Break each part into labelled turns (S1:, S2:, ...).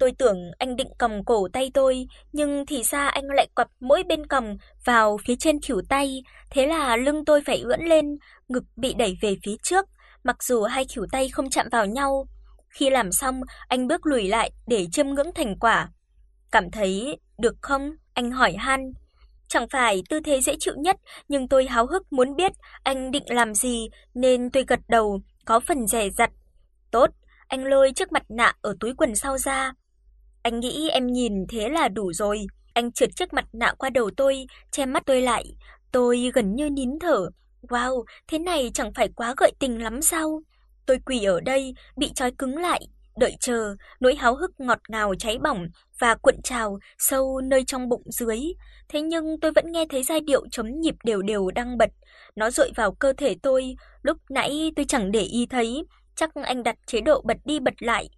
S1: Tôi tưởng anh định cầm cổ tay tôi, nhưng thì ra anh lại quặp mỗi bên cầm vào phía trên khuỷu tay, thế là lưng tôi phải ưỡn lên, ngực bị đẩy về phía trước, mặc dù hai khuỷu tay không chạm vào nhau. Khi làm xong, anh bước lùi lại để chiêm ngưỡng thành quả. "Cảm thấy được không?" anh hỏi han. Chẳng phải tư thế dễ chịu nhất, nhưng tôi háo hức muốn biết anh định làm gì nên tôi gật đầu, có phần dè dặt. "Tốt." Anh lôi chiếc mặt nạ ở túi quần sau ra. "Anh nghĩ em nhìn thế là đủ rồi." Anh trượt chiếc mặt nạ qua đầu tôi, che mắt tôi lại. Tôi gần như nín thở. Wow, thế này chẳng phải quá gợi tình lắm sao? Tôi quỳ ở đây, bị trói cứng lại, đợi chờ, nỗi háo hức ngọt ngào cháy bỏng và cuộn trào sâu nơi trong bụng dưới. Thế nhưng tôi vẫn nghe thấy giai điệu chấm nhịp đều đều đang bật, nó dội vào cơ thể tôi, lúc nãy tôi chẳng để ý thấy, chắc anh đặt chế độ bật đi bật lại.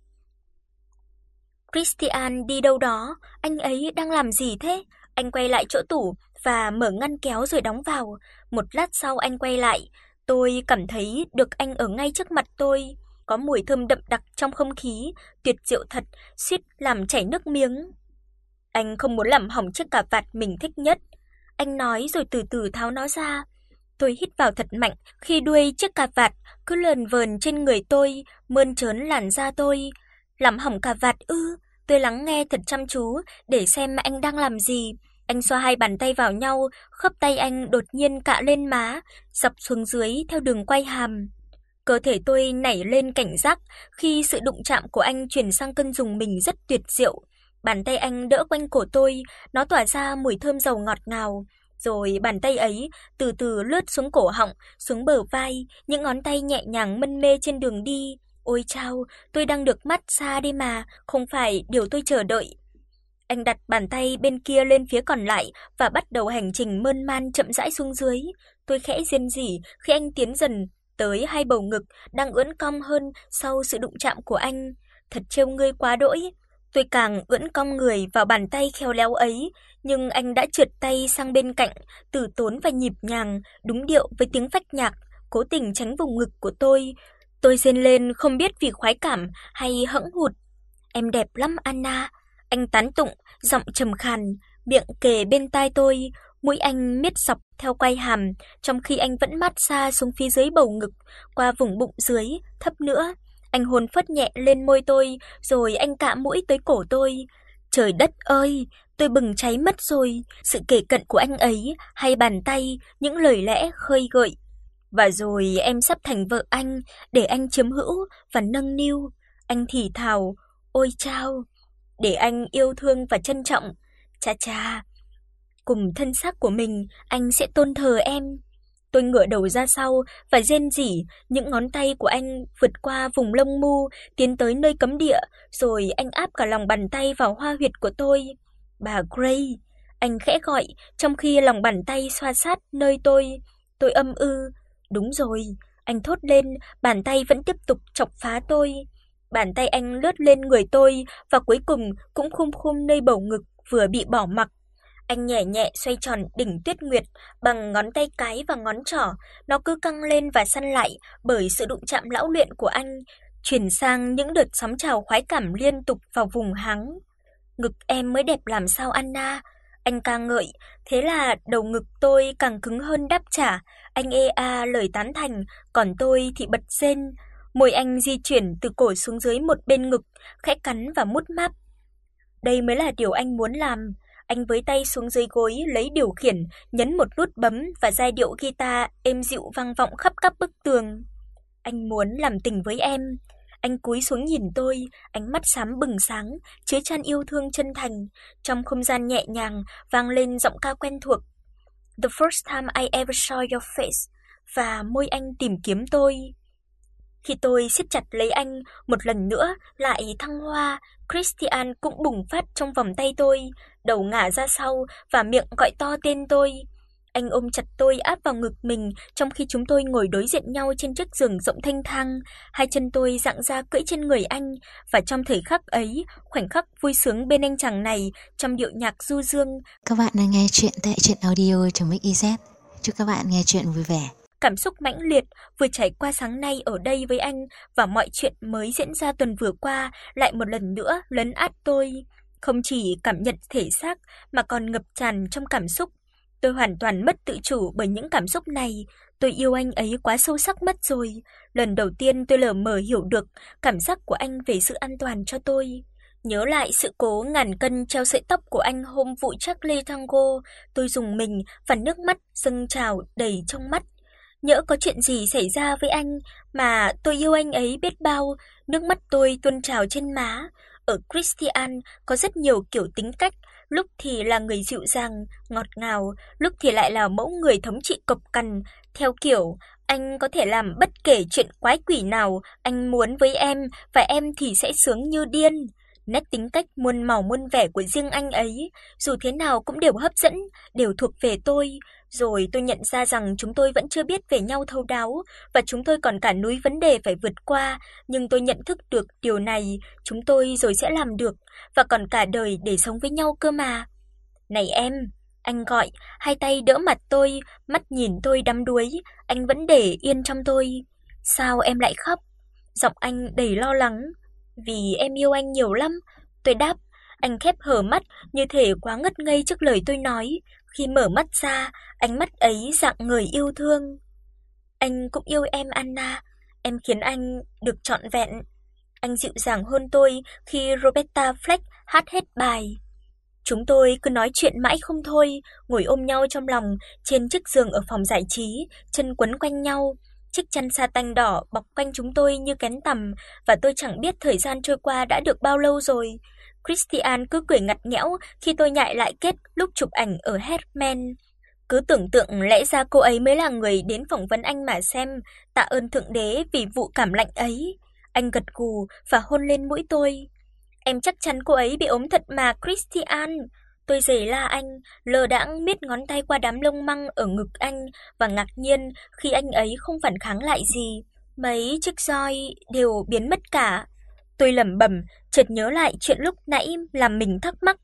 S1: Christian đi đâu đó, anh ấy đang làm gì thế? Anh quay lại chỗ tủ và mở ngăn kéo rồi đóng vào. Một lát sau anh quay lại, tôi cảm thấy được anh ở ngay trước mặt tôi, có mùi thơm đậm đặc trong không khí, tuyệt diệu thật, suýt làm chảy nước miếng. Anh không muốn làm hỏng chiếc cà vạt mình thích nhất, anh nói rồi từ từ tháo nó ra. Tôi hít vào thật mạnh khi đuôi chiếc cà vạt cứ lờn vờn trên người tôi, mơn trớn làn da tôi. Làm hỏng cà vạt ư? Tôi lắng nghe thật chăm chú để xem anh đang làm gì. Anh xoa hai bàn tay vào nhau, khớp tay anh đột nhiên cạ lên má, dọc xuống dưới theo đường quay hàm. Cơ thể tôi nảy lên cảnh giác khi sự đụng chạm của anh chuyển sang cơn dùng mình rất tuyệt diệu. Bàn tay anh đỡ quanh cổ tôi, nó tỏa ra mùi thơm dầu ngọt ngào, rồi bàn tay ấy từ từ lướt xuống cổ họng, xuống bờ vai, những ngón tay nhẹ nhàng mân mê trên đường đi. Ôi chao, tôi đang được mát xa đi mà, không phải điều tôi chờ đợi. Anh đặt bàn tay bên kia lên phía còn lại và bắt đầu hành trình mơn man chậm rãi xuống dưới. Tôi khẽ rên rỉ khi anh tiến dần tới hai bầu ngực đang ưỡn cong hơn sau sự đụng chạm của anh. Thật trêu ngươi quá đỗi. Tôi càng ưỡn cong người vào bàn tay khéo léo ấy, nhưng anh đã trượt tay sang bên cạnh, từ tốn và nhịp nhàng, đúng điệu với tiếng phách nhạc, cố tình tránh vùng ngực của tôi. Tôi rên lên không biết vì khoái cảm hay hững hụt. Em đẹp lắm Anna, anh tán tụng, giọng trầm khàn, miệng kề bên tai tôi, mũi anh miết dọc theo quai hàm, trong khi anh vẫn mát xa xuống phía dưới bầu ngực, qua vùng bụng dưới, thấp nữa. Anh hôn phất nhẹ lên môi tôi, rồi anh cạ mũi tới cổ tôi. Trời đất ơi, tôi bừng cháy mất rồi, sự kề cận của anh ấy, hay bàn tay, những lời lẽ khơi gợi. Và rồi em sắp thành vợ anh, để anh chiếm hữu và nâng niu. Anh thì thào, ôi chao, để anh yêu thương và trân trọng. Cha cha, cùng thân xác của mình, anh sẽ tôn thờ em. Tôi ngửa đầu ra sau và rên rỉ, những ngón tay của anh vượt qua vùng lông mu, tiến tới nơi cấm địa, rồi anh áp cả lòng bàn tay vào hoa huyệt của tôi. "Bà Gray." Anh khẽ gọi, trong khi lòng bàn tay xoa sát nơi tôi. Tôi âm ư, "Đúng rồi." Anh thốt lên, bàn tay vẫn tiếp tục chọc phá tôi. Bàn tay anh lướt lên người tôi và cuối cùng cũng khum khum nơi bầu ngực vừa bị bỏ mặc. Anh nhẹ nhẹ xoay tròn đỉnh Tuyết Nguyệt bằng ngón tay cái và ngón trỏ, nó cứ căng lên và săn lại bởi sự đụng chạm lão luyện của anh, chuyển sang những đợt sóng trào khoái cảm liên tục vào vùng háng. Ngực em mới đẹp làm sao Anna, anh ca ngợi, thế là đầu ngực tôi càng cứng hơn đáp trả, anh ê a lời tán thành, còn tôi thì bật rên. Môi anh di chuyển từ cổ xuống dưới một bên ngực, khẽ cắn và mút máp. Đây mới là điều anh muốn làm. Anh với tay xuống dưới gối lấy điều khiển, nhấn một nút bấm và giai điệu guitar êm dịu vang vọng khắp các bức tường. Anh muốn làm tình với em. Anh cúi xuống nhìn tôi, ánh mắt xám bừng sáng, chứa chan yêu thương chân thành. Trong không gian nhẹ nhàng vang lên giọng ca quen thuộc. The first time I ever saw your face và môi anh tìm kiếm tôi. Khi tôi siết chặt lấy anh, một lần nữa lại thăng hoa, Christian cũng bùng phát trong vòng tay tôi, đầu ngả ra sau và miệng gọi to tên tôi. Anh ôm chặt tôi áp vào ngực mình trong khi chúng tôi ngồi đối diện nhau trên chiếc giường rộng thanh thang, hai chân tôi dạng ra cưỡi trên người anh và trong thời khắc ấy, khoảnh khắc vui sướng bên anh chàng này trong điệu nhạc du dương.
S2: Các bạn đang nghe chuyện tại truyện audio.mix.iz. Chúc các bạn nghe chuyện vui vẻ.
S1: cảm xúc mãnh liệt vừa trải qua sáng nay ở đây với anh và mọi chuyện mới diễn ra tuần vừa qua lại một lần nữa lấn át tôi, không chỉ cảm nhận thể xác mà còn ngập tràn trong cảm xúc. Tôi hoàn toàn mất tự chủ bởi những cảm xúc này, tôi yêu anh ấy quá sâu sắc mất rồi. Lần đầu tiên tôi lờ mờ hiểu được cảm giác của anh về sự an toàn cho tôi. Nhớ lại sự cố ngàn cân treo sợi tóc của anh hôm vụ Charlie Tango, tôi dùng mình và nước mắt dâng trào đầy trong mắt. Nhỡ có chuyện gì xảy ra với anh mà tôi yêu anh ấy biết bao, nước mắt tôi tuôn trào trên má. Ở Christian có rất nhiều kiểu tính cách, lúc thì là người dịu dàng, ngọt ngào, lúc thì lại là mẫu người thống trị cộc cằn, theo kiểu anh có thể làm bất kể chuyện quái quỷ nào anh muốn với em và em thì sẽ sướng như điên. Nét tính cách muôn màu muôn vẻ của riêng anh ấy, dù thế nào cũng đều hấp dẫn, đều thuộc về tôi. Rồi tôi nhận ra rằng chúng tôi vẫn chưa biết về nhau thấu đáo và chúng tôi còn cả núi vấn đề phải vượt qua, nhưng tôi nhận thức được điều này, chúng tôi rồi sẽ làm được và còn cả đời để sống với nhau cơ mà. Này em, anh gọi, hai tay đỡ mặt tôi, mắt nhìn tôi đắm đuối, anh vẫn để yên trong tôi. Sao em lại khóc? Giọng anh đầy lo lắng vì em yêu anh nhiều lắm." Tôi đáp, anh khép hờ mắt như thể quá ngất ngây trước lời tôi nói, khi mở mắt ra, ánh mắt ấy dạng người yêu thương. "Anh cũng yêu em Anna, em khiến anh được trọn vẹn." Anh dịu dàng hôn tôi khi Roberta Fleck hát hết bài. Chúng tôi cứ nói chuyện mãi không thôi, ngồi ôm nhau trong lòng trên chiếc giường ở phòng giải trí, chân quấn quanh nhau. Chiếc chăn sa tanh đỏ bọc quanh chúng tôi như kén tằm và tôi chẳng biết thời gian trôi qua đã được bao lâu rồi. Christian cứ cười ngặt nghẽo khi tôi nhại lại kết lúc chụp ảnh ở Hermann. Cứ tưởng tượng lẽ ra cô ấy mới là người đến phỏng vấn anh mà xem, tạ ơn thượng đế vì vụ cảm lạnh ấy. Anh gật gù và hôn lên mũi tôi. Em chắc chắn cô ấy bị ốm thật mà Christian. Tôi giày la anh, lờ đãng miết ngón tay qua đám lông măng ở ngực anh và ngạc nhiên khi anh ấy không phản kháng lại gì. Mấy chiếc roi đều biến mất cả. Tôi lẩm bẩm, chợt nhớ lại chuyện lúc nãy làm mình thắc mắc.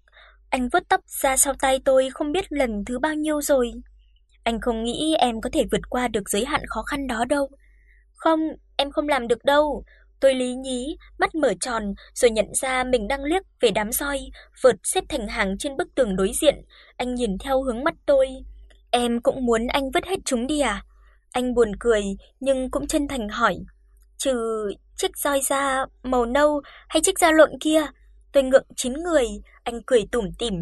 S1: Anh vớt tóc ra sau tay tôi không biết lần thứ bao nhiêu rồi. Anh không nghĩ em có thể vượt qua được giới hạn khó khăn đó đâu. Không, em không làm được đâu. Tôi lý nhí, mắt mở tròn rồi nhận ra mình đang liếc về đám roi vượt xếp thành hàng trên bức tường đối diện. Anh nhìn theo hướng mắt tôi. Em cũng muốn anh vứt hết chúng đi à? Anh buồn cười nhưng cũng chân thành hỏi. Trừ chiếc roi da màu nâu hay chiếc da lộn kia? Tôi ngượng chín người, anh cười tủm tỉm.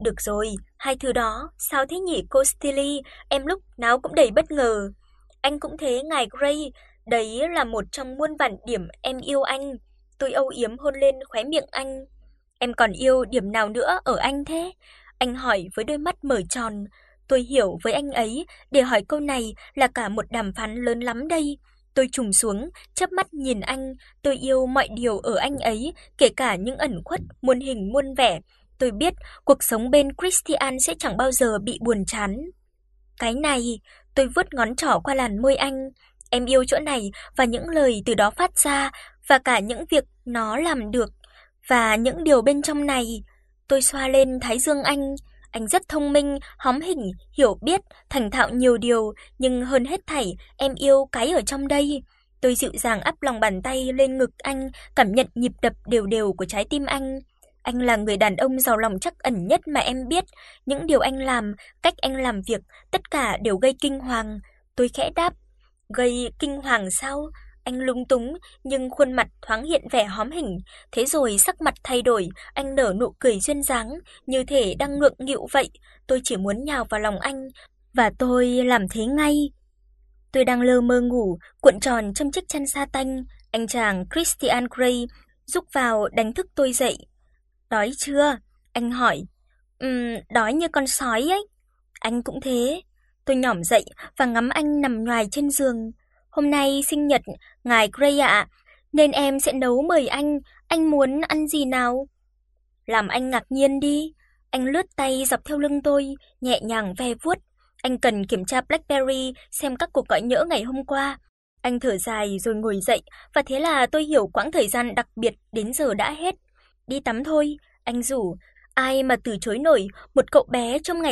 S1: Được rồi, hai thứ đó, sao thế nhỉ cô Stilly, em lúc nào cũng đầy bất ngờ. Anh cũng thế ngài Gray, Đấy là một trong muôn vàn điểm em yêu anh. Tôi âu yếm hôn lên khóe miệng anh. Em còn yêu điểm nào nữa ở anh thế? Anh hỏi với đôi mắt mở tròn. Tôi hiểu với anh ấy, để hỏi câu này là cả một đàm phán lớn lắm đây. Tôi trùng xuống, chớp mắt nhìn anh, tôi yêu mọi điều ở anh ấy, kể cả những ẩn khuất muôn hình muôn vẻ. Tôi biết cuộc sống bên Christian sẽ chẳng bao giờ bị buồn chán. Cái này, tôi vuốt ngón trỏ qua làn môi anh, Em yêu chỗ này và những lời từ đó phát ra và cả những việc nó làm được và những điều bên trong này. Tôi xoa lên thái dương anh, anh rất thông minh, hóm hỉnh, hiểu biết, thành thạo nhiều điều, nhưng hơn hết thảy, em yêu cái ở trong đây. Tôi dịu dàng áp lòng bàn tay lên ngực anh, cảm nhận nhịp đập đều đều của trái tim anh. Anh là người đàn ông giàu lòng chắc ẩn nhất mà em biết, những điều anh làm, cách anh làm việc, tất cả đều gây kinh hoàng. Tôi khẽ đáp, Gây kinh hoàng sao? Anh lúng túng, nhưng khuôn mặt thoáng hiện vẻ hóm hỉnh, thế rồi sắc mặt thay đổi, anh nở nụ cười duyên dáng, như thể đang ngượng nghịu vậy. Tôi chỉ muốn nhào vào lòng anh, và tôi làm thế ngay. Tôi đang lơ mơ ngủ, cuộn tròn trong chiếc chăn sa tanh, anh chàng Christian Grey rúc vào đánh thức tôi dậy. "Đói chưa?" anh hỏi. "Ừm, đói như con sói ấy." Anh cũng thế. Tôi nhỏm dậy và ngắm anh nằm nhoài trên giường. "Hôm nay sinh nhật ngài Gray ạ, nên em sẽ nấu mời anh, anh muốn ăn gì nào?" Làm anh ngạc nhiên đi. Anh lướt tay dọc theo lưng tôi, nhẹ nhàng ve vuốt. Anh cần kiểm tra BlackBerry xem các cuộc gọi nhỡ ngày hôm qua. Anh thở dài rồi ngồi dậy, và thế là tôi hiểu quãng thời gian đặc biệt đến giờ đã hết. Đi tắm thôi, anh rủ, ai mà từ chối nổi một cậu bé trong ngày